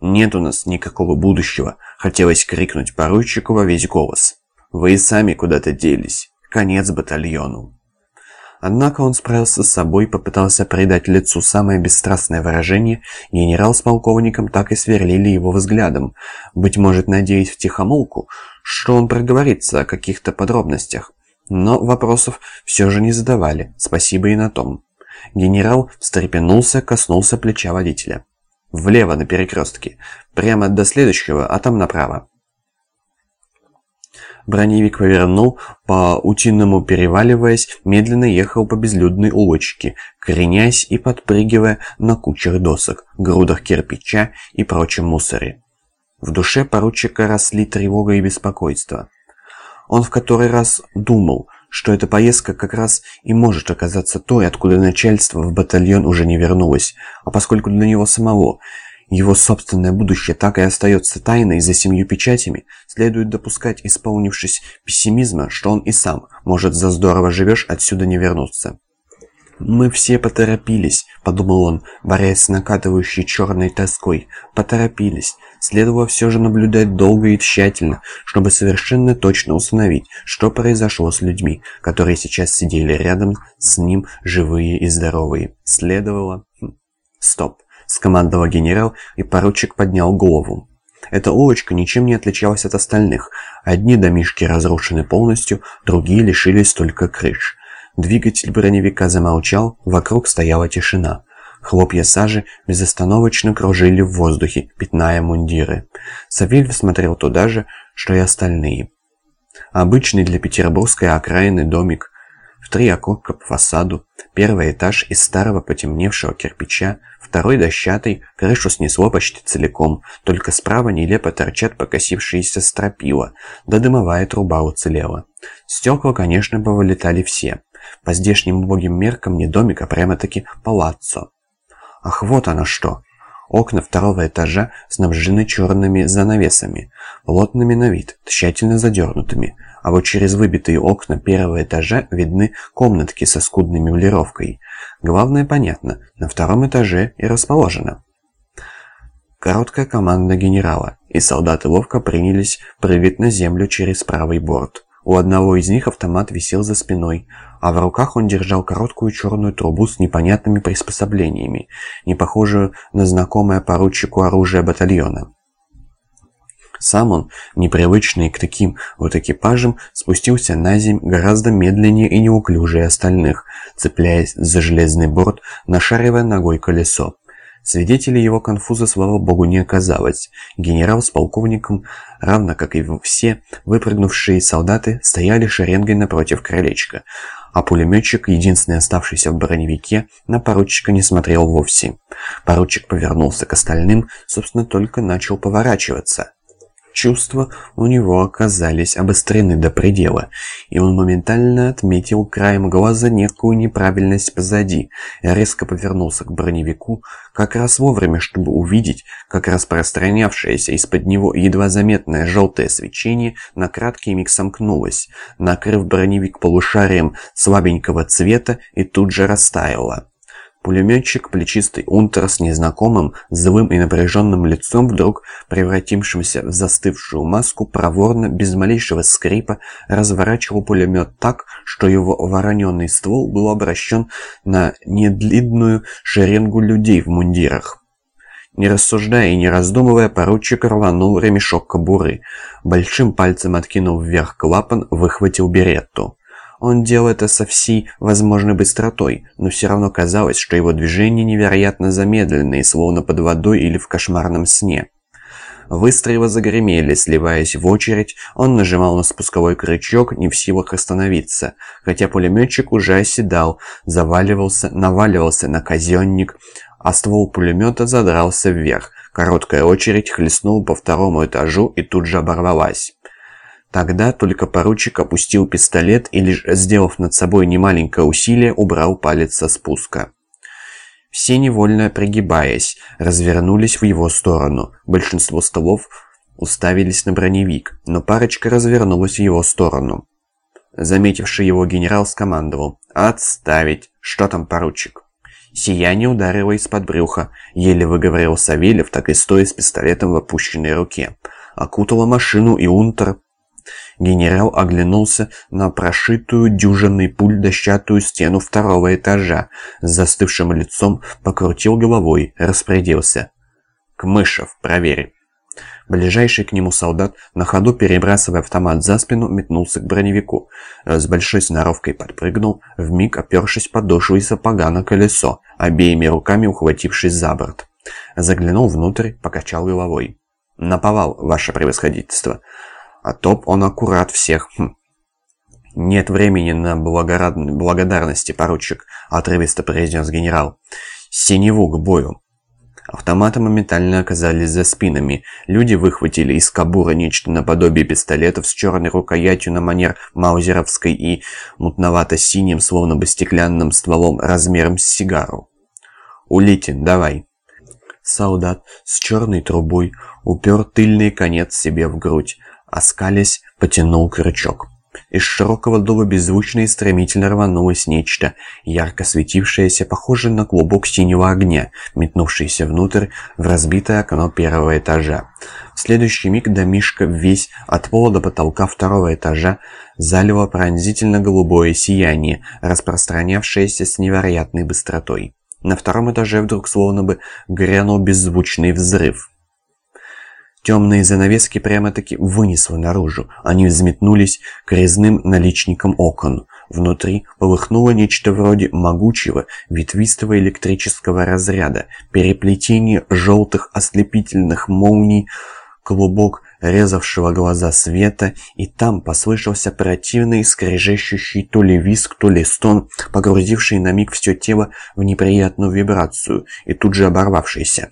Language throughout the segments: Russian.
«Нет у нас никакого будущего!» — хотелось крикнуть поручику во весь голос. «Вы и сами куда-то делись. Конец батальону!» Однако он справился с собой, попытался придать лицу самое бесстрастное выражение, генерал с полковником так и сверлили его взглядом, быть может, надеясь втихомолку, что он проговорится о каких-то подробностях. Но вопросов все же не задавали, спасибо и на том. Генерал встрепенулся, коснулся плеча водителя. «Влево на перекрестке. Прямо до следующего, а там направо». Броневик повернул, по утиному переваливаясь, медленно ехал по безлюдной улочке, кренясь и подпрыгивая на кучах досок, грудах кирпича и прочем мусоре. В душе поручика росли тревога и беспокойство. Он в который раз думал, что эта поездка как раз и может оказаться той, откуда начальство в батальон уже не вернулось, а поскольку для него самого его собственное будущее так и остается тайной за семью печатями, следует допускать, исполнившись пессимизма, что он и сам может за здорово живешь отсюда не вернуться. «Мы все поторопились», — подумал он, борясь с накатывающей черной тоской. «Поторопились. Следовало все же наблюдать долго и тщательно, чтобы совершенно точно установить, что произошло с людьми, которые сейчас сидели рядом с ним, живые и здоровые. Следовало...» хм, «Стоп», — скомандовал генерал, и поручик поднял голову. Эта улочка ничем не отличалась от остальных. Одни домишки разрушены полностью, другие лишились только крыш. Двигатель броневика замолчал, вокруг стояла тишина. Хлопья сажи безостановочно кружили в воздухе, пятная мундиры. Савельев смотрел туда же, что и остальные. Обычный для петербургской окраины домик, в три окошка по фасаду, первый этаж из старого потемневшего кирпича, второй дощатый, крышу снесло почти целиком, только справа нелепо торчат покосившиеся стропила, да дымовая труба уцелела. Стекла, конечно, повылетали все. По здешним убогим меркам не домик, а прямо-таки палаццо. Ах, вот оно что! Окна второго этажа снабжены черными занавесами, плотными на вид, тщательно задернутыми, а вот через выбитые окна первого этажа видны комнатки со скудной меблировкой. Главное понятно, на втором этаже и расположено. Короткая команда генерала, и солдаты ловко принялись прыгать на землю через правый борт. У одного из них автомат висел за спиной, а в руках он держал короткую черную трубу с непонятными приспособлениями, не похожую на знакомое поручику оружие батальона. Сам он, непривычный к таким вот экипажам, спустился на земь гораздо медленнее и неуклюжее остальных, цепляясь за железный борт, нашаривая ногой колесо. Свидетелей его конфуза, слава богу, не оказалось. Генерал с полковником, равно как и все выпрыгнувшие солдаты, стояли шеренгой напротив крылечка, а пулеметчик, единственный оставшийся в броневике, на поручика не смотрел вовсе. Поручик повернулся к остальным, собственно, только начал поворачиваться. Чувства у него оказались обострены до предела, и он моментально отметил краем глаза некую неправильность позади, резко повернулся к броневику как раз вовремя, чтобы увидеть, как распространявшееся из-под него едва заметное желтое свечение на краткий миг сомкнулось, накрыв броневик полушарием слабенького цвета и тут же растаяло. Пулеметчик, плечистый унтер с незнакомым, злым и напряженным лицом, вдруг превратившимся в застывшую маску, проворно, без малейшего скрипа, разворачивал пулемет так, что его вороненный ствол был обращен на недлинную шеренгу людей в мундирах. Не рассуждая и не раздумывая, поручик рванул ремешок кобуры. Большим пальцем откинул вверх клапан, выхватил беретту. Он делал это со всей возможной быстротой, но все равно казалось, что его движения невероятно замедленные, словно под водой или в кошмарном сне. Выстрелы загремели, сливаясь в очередь, он нажимал на спусковой крючок, не в силах остановиться, хотя пулеметчик уже оседал, заваливался, наваливался на казенник, а ствол пулемета задрался вверх. Короткая очередь хлестнула по второму этажу и тут же оборвалась. Тогда только поручик опустил пистолет и, лишь сделав над собой немаленькое усилие, убрал палец со спуска. Все невольно пригибаясь, развернулись в его сторону. Большинство столов уставились на броневик, но парочка развернулась в его сторону. Заметивший его генерал скомандовал «Отставить! Что там, поручик?» Сияние ударило из-под брюха. Еле выговорил Савельев, так и стоя с пистолетом в опущенной руке. Окутала машину, и Унтер... Генерал оглянулся на прошитую дюжиной пуль дощатую стену второго этажа. С застывшим лицом покрутил головой, распорядился. «К Мышев, проверь». Ближайший к нему солдат, на ходу перебрасывая автомат за спину, метнулся к броневику. С большой сноровкой подпрыгнул, вмиг опершись подошвой сапога на колесо, обеими руками ухватившись за борт. Заглянул внутрь, покачал головой. «Наповал, ваше превосходительство. А топ он аккурат всех. Хм. «Нет времени на благодарности, поручик», — отрывисто произнес генерал. «Синеву к бою». Автоматы моментально оказались за спинами. Люди выхватили из кабура нечто наподобие пистолетов с черной рукоятью на манер маузеровской и мутновато-синим, словно бы стеклянным стволом размером с сигару. «Улитин, давай!» Солдат с черной трубой упер тыльный конец себе в грудь, оскалясь, потянул крючок. Из широкого дула беззвучно и стремительно рванулось нечто, ярко светившееся, похожее на клубок синего огня, метнувшееся внутрь в разбитое окно первого этажа. В следующий миг домишка весь от пола до потолка второго этажа залило пронзительно голубое сияние, распространявшееся с невероятной быстротой. На втором этаже вдруг словно бы грянул беззвучный взрыв. Темные занавески прямо-таки вынесло наружу. Они взметнулись к резным наличникам окон. Внутри полыхнуло нечто вроде могучего, ветвистого электрического разряда, переплетение желтых ослепительных молний, клубок резавшего глаза света, и там послышался противный, скрежещущий то ли виск, то ли стон, погрузивший на миг все тело в неприятную вибрацию и тут же оборвавшийся.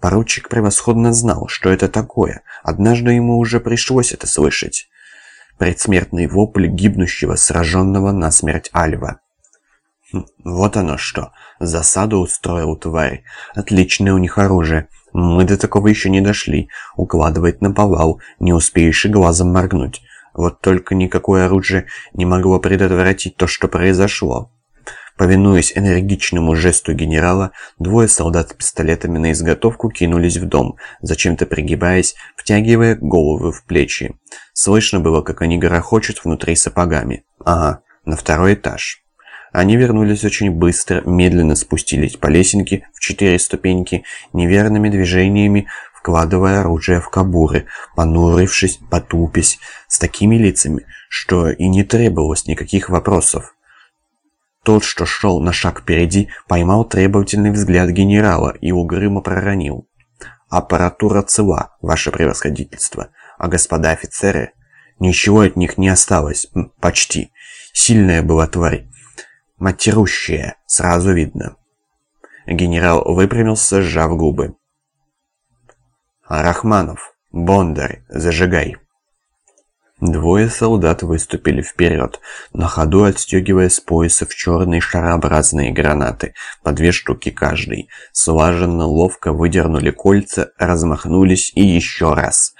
Поручик превосходно знал, что это такое. Однажды ему уже пришлось это слышать. Предсмертный вопль гибнущего, сраженного насмерть Альва. Хм, вот оно что. Засаду устроил тварь. Отличное у них оружие. Мы до такого еще не дошли. Укладывает на повал, не успеешь и глазом моргнуть. Вот только никакое оружие не могло предотвратить то, что произошло. Повинуясь энергичному жесту генерала, двое солдат с пистолетами на изготовку кинулись в дом, зачем-то пригибаясь, втягивая головы в плечи. Слышно было, как они грохочут внутри сапогами. Ага, на второй этаж. Они вернулись очень быстро, медленно спустились по лесенке в четыре ступеньки, неверными движениями вкладывая оружие в кобуры, понурившись, потупясь, с такими лицами, что и не требовалось никаких вопросов. Тот, что шел на шаг впереди, поймал требовательный взгляд генерала и угрюмо проронил. «Аппаратура цела, ваше превосходительство, а господа офицеры...» Ничего от них не осталось, почти. Сильная была тварь. Матерущая, сразу видно. Генерал выпрямился, сжав губы. «Рахманов, Бондарь, зажигай!» Двое солдат выступили вперед, на ходу отстегивая с поясов черные шарообразные гранаты, по две штуки каждый. Слаженно, ловко выдернули кольца, размахнулись и еще раз.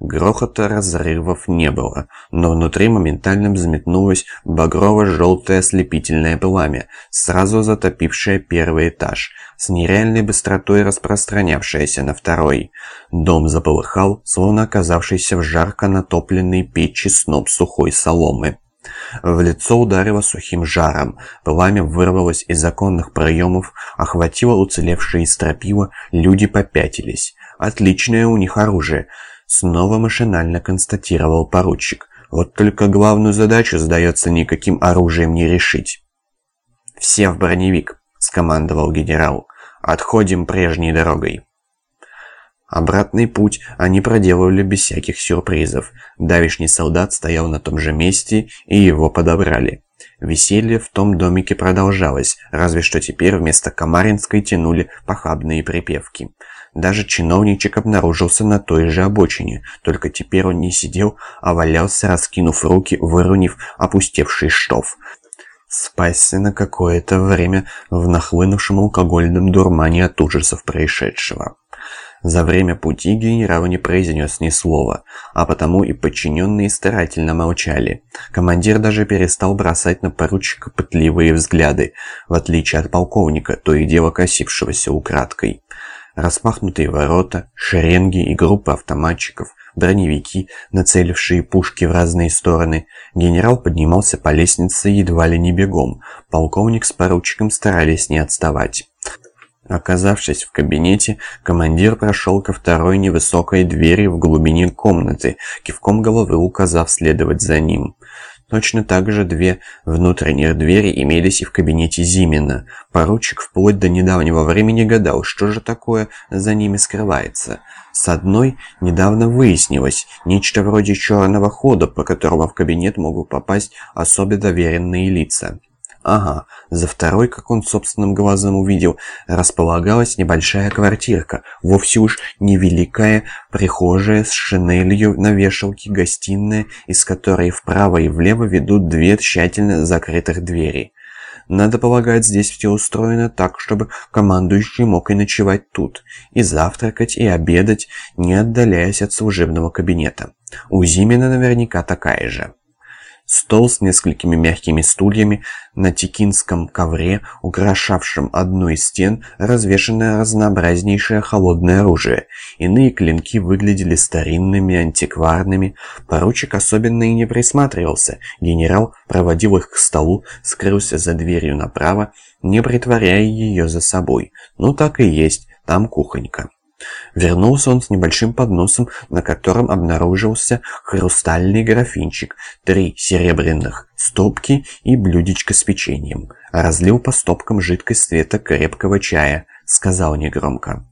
Грохота разрывов не было, но внутри моментально взметнулось багрово-желтое ослепительное пламя, сразу затопившее первый этаж, с нереальной быстротой распространявшееся на второй. Дом заполыхал, словно оказавшийся в жарко натопленной печи сноп сухой соломы. В лицо ударило сухим жаром, пламя вырвалось из законных проемов, охватило уцелевшие стропила, люди попятились. Отличное у них оружие — Снова машинально констатировал поручик. Вот только главную задачу, сдается, никаким оружием не решить. «Все в броневик», — скомандовал генерал. «Отходим прежней дорогой». Обратный путь они проделывали без всяких сюрпризов. Давишний солдат стоял на том же месте, и его подобрали. Веселье в том домике продолжалось, разве что теперь вместо Камаринской тянули похабные припевки. Даже чиновничек обнаружился на той же обочине, только теперь он не сидел, а валялся, раскинув руки, выронив опустевший штоф. Спасся на какое-то время в нахлынувшем алкогольном дурмане от ужасов происшедшего. За время пути генерал не произнес ни слова, а потому и подчиненные старательно молчали. Командир даже перестал бросать на поручика пытливые взгляды, в отличие от полковника, то и дело косившегося украдкой. Распахнутые ворота, шеренги и группы автоматчиков, броневики, нацелившие пушки в разные стороны. Генерал поднимался по лестнице едва ли не бегом. Полковник с поручиком старались не отставать. Оказавшись в кабинете, командир прошел ко второй невысокой двери в глубине комнаты, кивком головы указав следовать за ним. Точно так же две внутренних двери имелись и в кабинете Зимина. Поручик вплоть до недавнего времени гадал, что же такое за ними скрывается. С одной недавно выяснилось нечто вроде черного хода, по которому в кабинет могут попасть особо доверенные лица. Ага, за второй, как он собственным глазом увидел, располагалась небольшая квартирка, вовсе уж невеликая прихожая с шинелью на вешалке, гостиная, из которой вправо и влево ведут две тщательно закрытых двери. Надо полагать, здесь все устроено так, чтобы командующий мог и ночевать тут, и завтракать, и обедать, не отдаляясь от служебного кабинета. У Зимина наверняка такая же. Стол с несколькими мягкими стульями на текинском ковре, украшавшем одну из стен, развешанное разнообразнейшее холодное оружие. Иные клинки выглядели старинными, антикварными. Поручик особенно и не присматривался. Генерал проводил их к столу, скрылся за дверью направо, не притворяя ее за собой. Ну так и есть, там кухонька. Вернулся он с небольшим подносом, на котором обнаружился хрустальный графинчик, три серебряных стопки и блюдечко с печеньем. Разлил по стопкам жидкость цвета крепкого чая, сказал негромко.